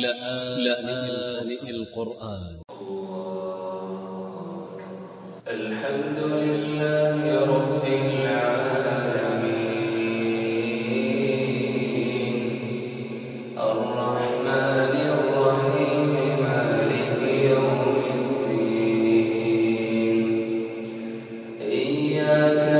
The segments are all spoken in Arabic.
لآن القرآن. الحمد لله رب العالمين. الرحمن الرحيم مالك يوم الدين. إياك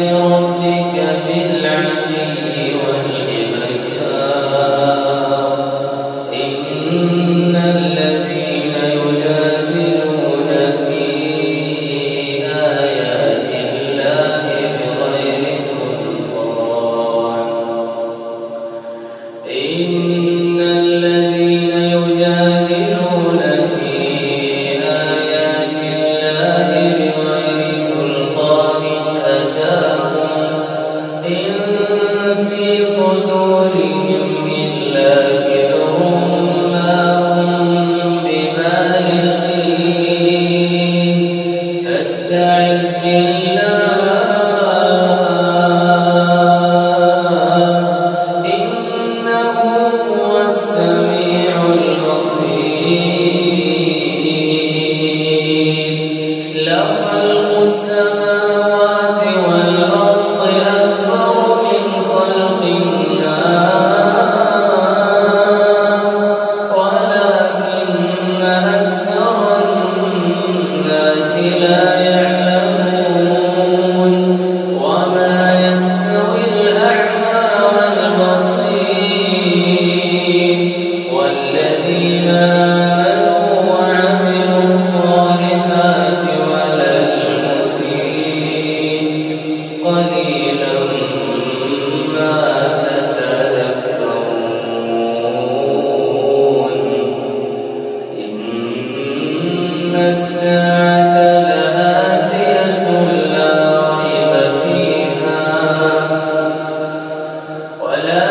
فاستعذ بالله. ولا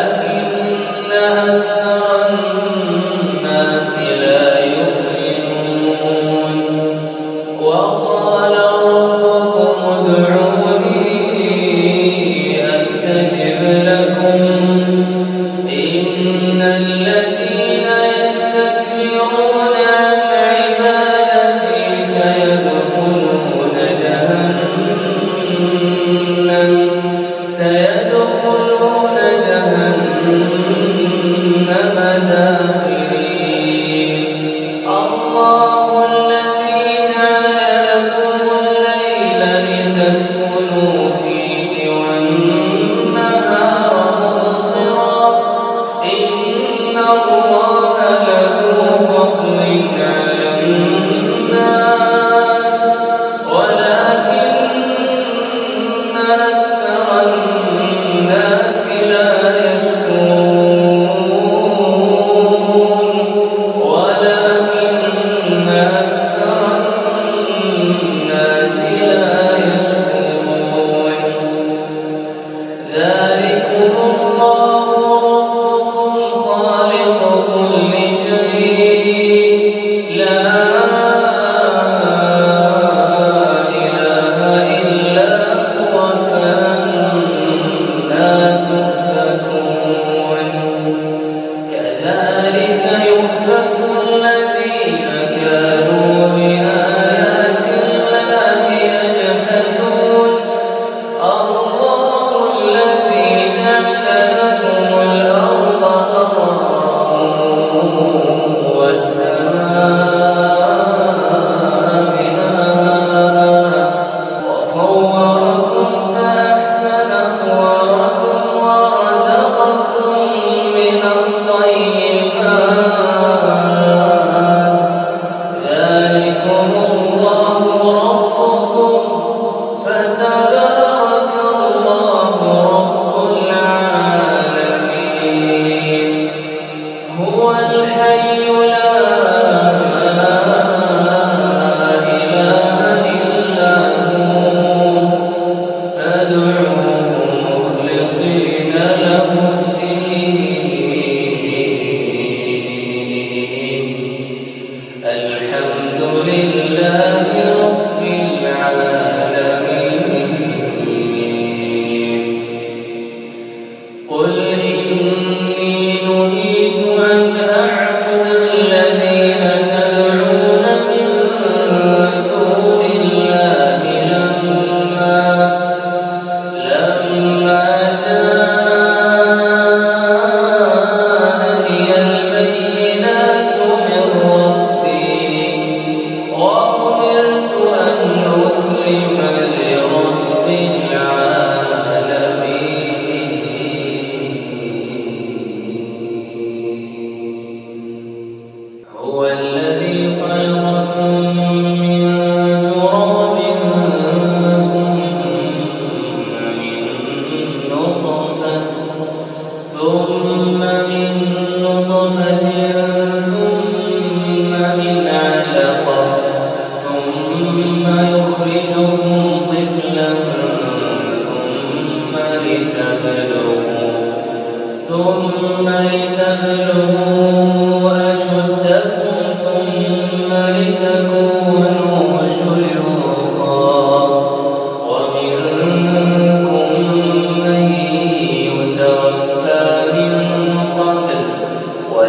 ta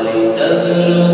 ولتبلغوا